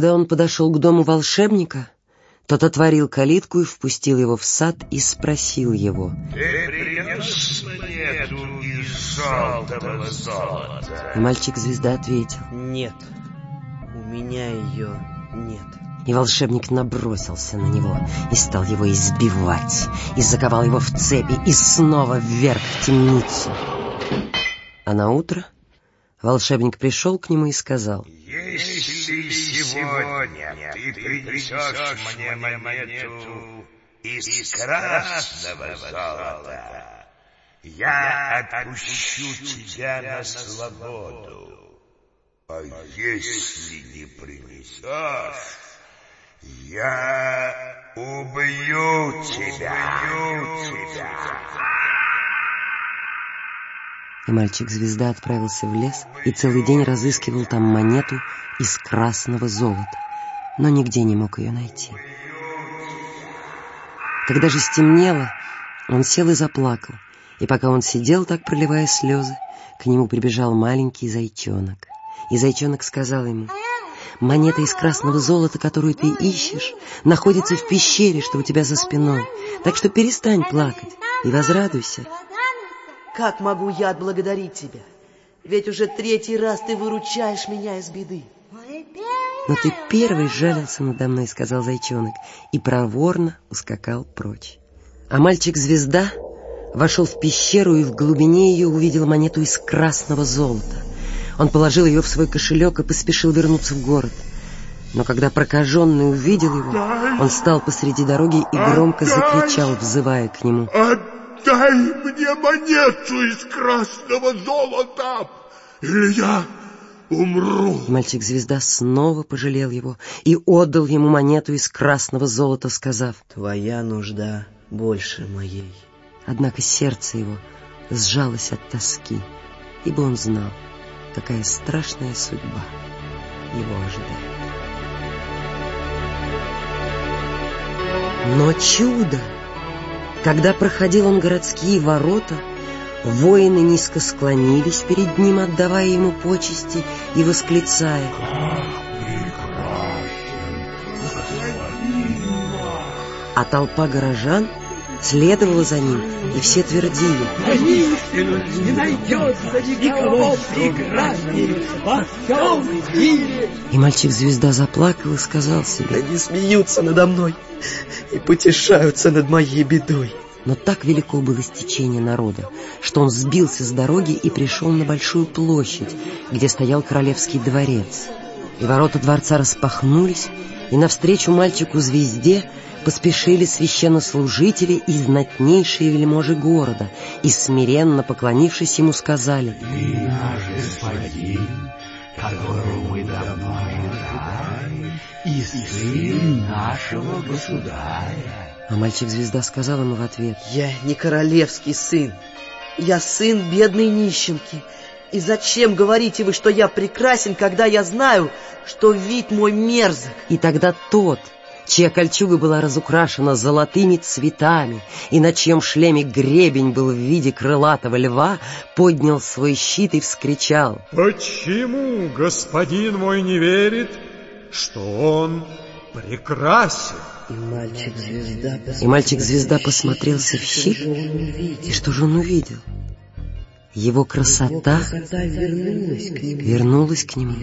Когда он подошел к дому волшебника, тот отворил калитку и впустил его в сад и спросил его. Ты принес монету из желтого золота? И мальчик-звезда ответил. Нет, у меня ее нет. И волшебник набросился на него и стал его избивать, и заковал его в цепи, и снова вверх в темницу. А на утро волшебник пришел к нему и сказал, Если сегодня ты принесешь мне монету из красного золота, я отпущу тебя на свободу. А если не принесешь, я убью тебя. Убью тебя. И мальчик-звезда отправился в лес и целый день разыскивал там монету из красного золота, но нигде не мог ее найти. Когда же стемнело, он сел и заплакал, и пока он сидел так, проливая слезы, к нему прибежал маленький зайчонок. И зайчонок сказал ему, «Монета из красного золота, которую ты ищешь, находится в пещере, что у тебя за спиной, так что перестань плакать и возрадуйся». Как могу я отблагодарить тебя? Ведь уже третий раз ты выручаешь меня из беды. «Но ты первый жалился надо мной», — сказал зайчонок, и проворно ускакал прочь. А мальчик-звезда вошел в пещеру и в глубине ее увидел монету из красного золота. Он положил ее в свой кошелек и поспешил вернуться в город. Но когда прокаженный увидел его, он встал посреди дороги и громко закричал, взывая к нему. Отдай мне монету из красного золота, или я умру. Мальчик-звезда снова пожалел его и отдал ему монету из красного золота, сказав, Твоя нужда больше моей. Однако сердце его сжалось от тоски, ибо он знал, какая страшная судьба его ожидает. Но чудо! Когда проходил он городские ворота, воины низко склонились перед ним, отдавая ему почести и восклицая. А толпа горожан следовала за ним, и все твердили. Воистину не найдется никого прекраснее во всем мире. И мальчик-звезда заплакал и сказал себе. Они смеются надо мной и потешаются над моей бедой. Но так велико было стечение народа, что он сбился с дороги и пришел на большую площадь, где стоял королевский дворец. И ворота дворца распахнулись, и навстречу мальчику-звезде поспешили священнослужители и знатнейшие вельможи города, и смиренно поклонившись ему сказали Ты наш господин, которого мы давно ожидаем, и сын нашего государя. А мальчик-звезда сказал ему в ответ Я не королевский сын. Я сын бедной нищенки. И зачем говорите вы, что я прекрасен, когда я знаю, что вид мой мерзок? И тогда тот, чья кольчуга была разукрашена золотыми цветами и на чьем шлеме гребень был в виде крылатого льва, поднял свой щит и вскричал Почему господин мой не верит, что он прекрасен? И мальчик-звезда И мальчик-звезда посмотрелся в щит, и что же он увидел? Его красота вернулась к нему. вернулась к нему,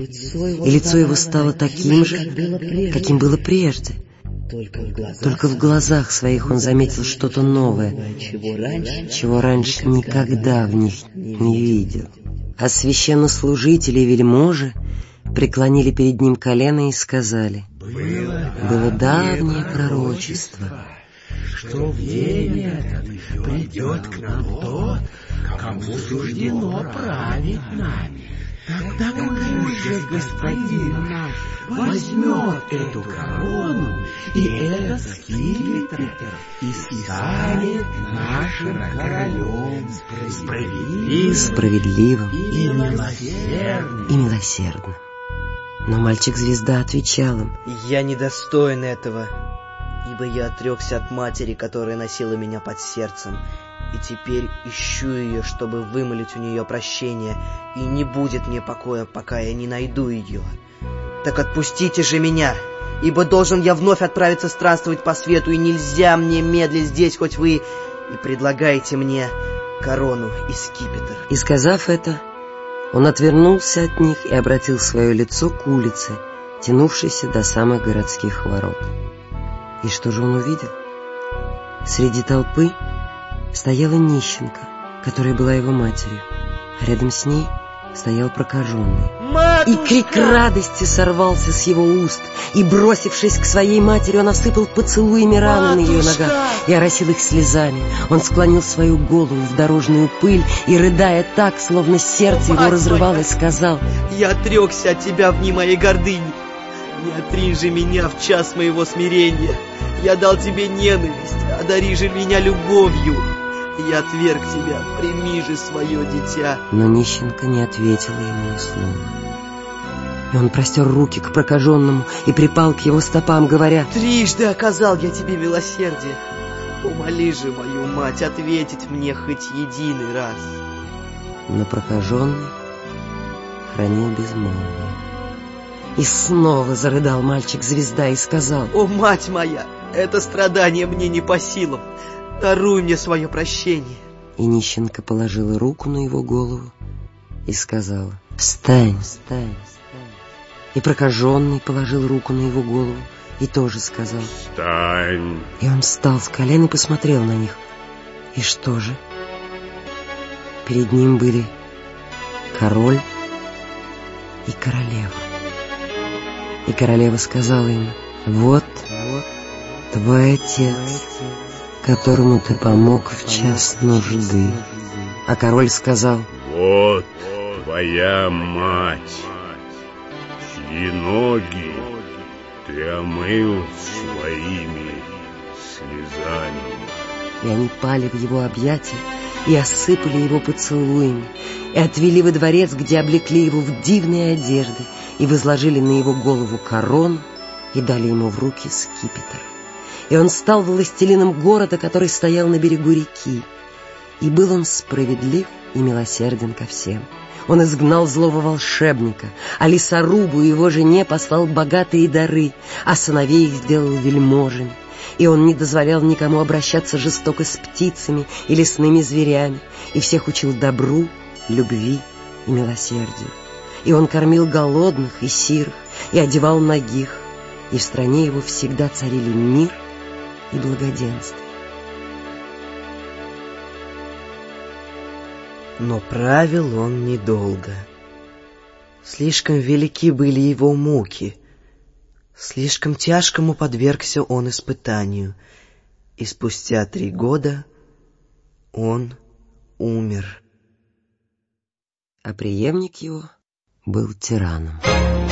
и лицо его стало таким же, каким было прежде. Только в глазах, Только в глазах своих он заметил что-то новое, чего раньше чего раньше никогда в них не видел. А священнослужители и вельможи преклонили перед ним колено и сказали, было давнее пророчество, что в день этот придет к нам тот, кому суждено править нами. Тогда какой же господин наш возьмет эту корону и этот скипетр и станет нашим королем справедливым справедливым и милосердным. и милосердным. Но мальчик-звезда отвечал им, Я недостоин этого, ибо я отрекся от матери, которая носила меня под сердцем, и теперь ищу ее, чтобы вымолить у нее прощение, и не будет мне покоя, пока я не найду ее. Так отпустите же меня, ибо должен я вновь отправиться странствовать по свету, и нельзя мне медлить здесь, хоть вы и предлагаете мне корону и скипетр. И сказав это, он отвернулся от них и обратил свое лицо к улице, тянувшейся до самых городских ворот. И что же он увидел? Среди толпы стояла нищенка, которая была его матерью, а рядом с ней стоял прокаженный. И крик радости сорвался с его уст, и, бросившись к своей матери, он осыпал поцелуями раны на ее ногах и оросил их слезами. Он склонил свою голову в дорожную пыль и, рыдая так, словно сердце его разрывалось, сказал, «Я отрекся от тебя в дни моей гордыни. Не отринь же меня в час моего смирения. Я дал тебе ненависть, одари же меня любовью. Я отверг тебя, прими же свое дитя». Но нищенка не ответила ему ни слова. И он простер руки к прокаженному и припал к его стопам, говоря, «Трижды оказал я тебе милосердие. Умоли же мою мать ответить мне хоть единый раз». Но прокаженный хранил безмолвие. И снова зарыдал мальчик-звезда и сказал, «О, мать моя, это страдание мне не по силам. Даруй мне свое прощение». И нищенка положила руку на его голову и сказала, «Встань, встань, встань». И прокаженный положил руку на его голову и тоже сказал, «Встань!» И он встал с колен и посмотрел на них. И что же? Перед ним были король и королева. И королева сказала «Вот, вот твой отец, которому ты помог в час нужды». А король сказал, «Вот твоя мать, чьи ноги ты омыл своими слезами». И они пали в его объятия и осыпали его поцелуями, и отвели во дворец, где облекли его в дивные одежды, и возложили на его голову корону, и дали ему в руки скипетр. И он стал властелином города, который стоял на берегу реки. И был он справедлив и милосерден ко всем. Он изгнал злого волшебника, а лесорубу его жене послал богатые дары, а сыновей их сделал вельможами и он не дозволял никому обращаться жестоко с птицами и лесными зверями, и всех учил добру, любви и милосердию. И он кормил голодных и сирых, и одевал нагих, и в стране его всегда царили мир и благоденствие. Но правил он недолго. Слишком велики были его муки — Слишком тяжкому подвергся он испытанию, и спустя три года он умер. А преемник его был тираном.